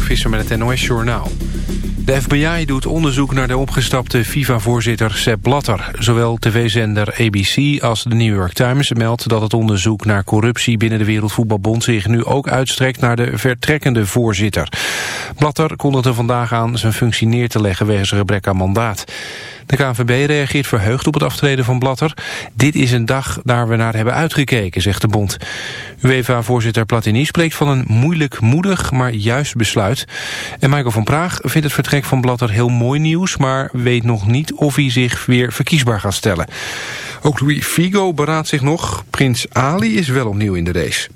Mark Visser met het NOS Journaal. De FBI doet onderzoek naar de opgestapte FIFA-voorzitter Sepp Blatter. Zowel tv-zender ABC als de New York Times meldt dat het onderzoek naar corruptie binnen de Wereldvoetbalbond zich nu ook uitstrekt naar de vertrekkende voorzitter. Blatter kondigde vandaag aan zijn functie neer te leggen wegens gebrek aan mandaat. De KNVB reageert verheugd op het aftreden van Blatter. Dit is een dag daar we naar hebben uitgekeken, zegt de bond. UEFA-voorzitter Platini spreekt van een moeilijk, moedig, maar juist besluit. En Michael van Praag vindt het vertrek van Blatter heel mooi nieuws... maar weet nog niet of hij zich weer verkiesbaar gaat stellen. Ook Louis Figo beraadt zich nog. Prins Ali is wel opnieuw in de race.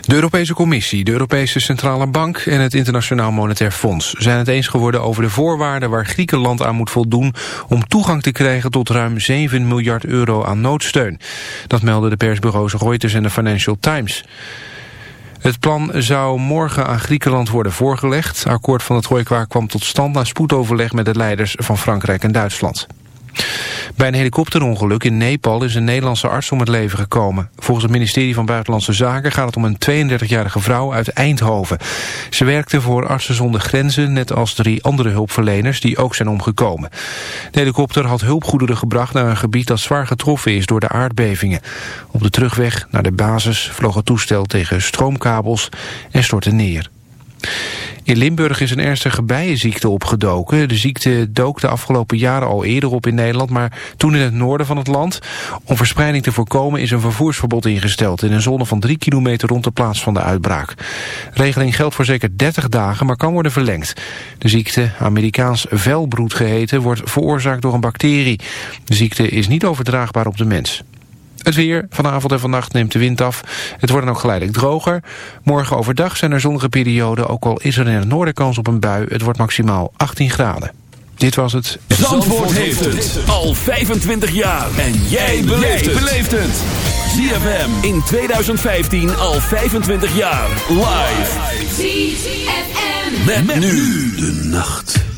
De Europese Commissie, de Europese Centrale Bank en het Internationaal Monetair Fonds zijn het eens geworden over de voorwaarden waar Griekenland aan moet voldoen om toegang te krijgen tot ruim 7 miljard euro aan noodsteun. Dat melden de persbureaus Reuters en de Financial Times. Het plan zou morgen aan Griekenland worden voorgelegd. Akkoord van het Trojka kwam tot stand na spoedoverleg met de leiders van Frankrijk en Duitsland. Bij een helikopterongeluk in Nepal is een Nederlandse arts om het leven gekomen. Volgens het ministerie van Buitenlandse Zaken gaat het om een 32-jarige vrouw uit Eindhoven. Ze werkte voor Artsen zonder Grenzen, net als drie andere hulpverleners die ook zijn omgekomen. De helikopter had hulpgoederen gebracht naar een gebied dat zwaar getroffen is door de aardbevingen. Op de terugweg naar de basis vloog het toestel tegen stroomkabels en stortte neer. In Limburg is een ernstige bijenziekte opgedoken. De ziekte dook de afgelopen jaren al eerder op in Nederland, maar toen in het noorden van het land. Om verspreiding te voorkomen is een vervoersverbod ingesteld in een zone van drie kilometer rond de plaats van de uitbraak. regeling geldt voor zeker 30 dagen, maar kan worden verlengd. De ziekte, Amerikaans velbroed geheten, wordt veroorzaakt door een bacterie. De ziekte is niet overdraagbaar op de mens. Het weer. Vanavond en vannacht neemt de wind af. Het wordt dan ook geleidelijk droger. Morgen overdag zijn er zonnige perioden. Ook al is er in het noorden kans op een bui. Het wordt maximaal 18 graden. Dit was het. Zandvoort, heeft het al 25 jaar. En jij beleeft het. ZFM in 2015 al 25 jaar. Live. ZFM. met nu de nacht.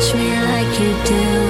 touch me like you do.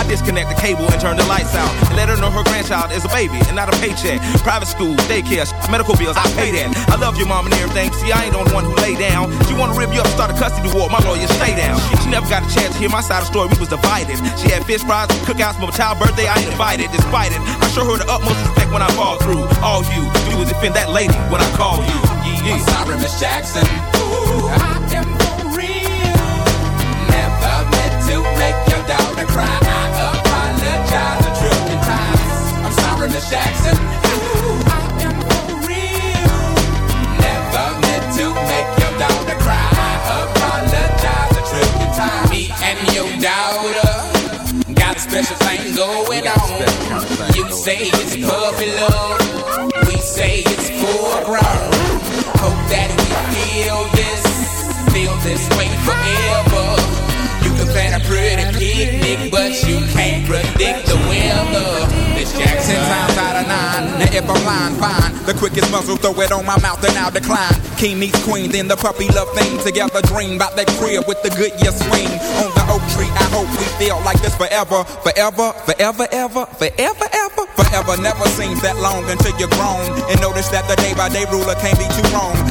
disconnect the cable and turn the lights out. And let her know her grandchild is a baby and not a paycheck. Private school, daycare, medical bills, I pay that. I love your mom and everything. See, I ain't the one who lay down. She wanna rip you up, start a custody war. My lawyer, stay down. She never got a chance to hear my side of the story. We was divided. She had fish fries, cookouts for my child birthday. I ain't invited, despite it. I show her the utmost respect when I fall through. All you do is defend that lady when I call you. Yeah. I'm sorry, Miss Jackson. Jackson. I am for real. Never meant to make your daughter cry. Apologize a. Me and your daughter got spend special thing going on. You say it's puppy love, we say it's full grown. Hope that we feel this, feel this way forever. Plan a pretty picnic, but you can't predict the weather. It's Jackson times out of nine. Now if I'm lying, fine. The quickest muzzle, throw it on my mouth and I'll decline. King meets queen, then the puppy love thing. Together dream about that crib with the good year swing. On the oak tree, I hope we feel like this forever. Forever, forever, ever, forever, ever. Forever never seems that long until you're grown. And notice that the day by day ruler can't be too wrong.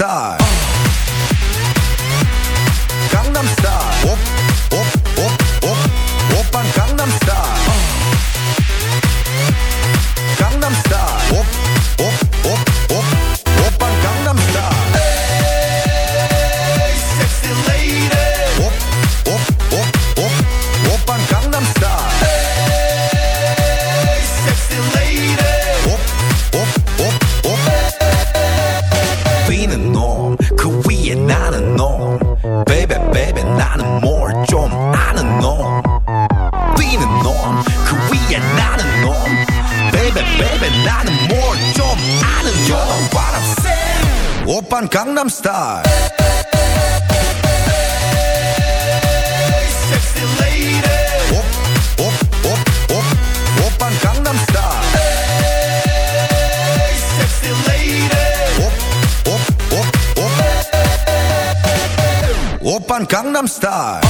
Star. I'm star.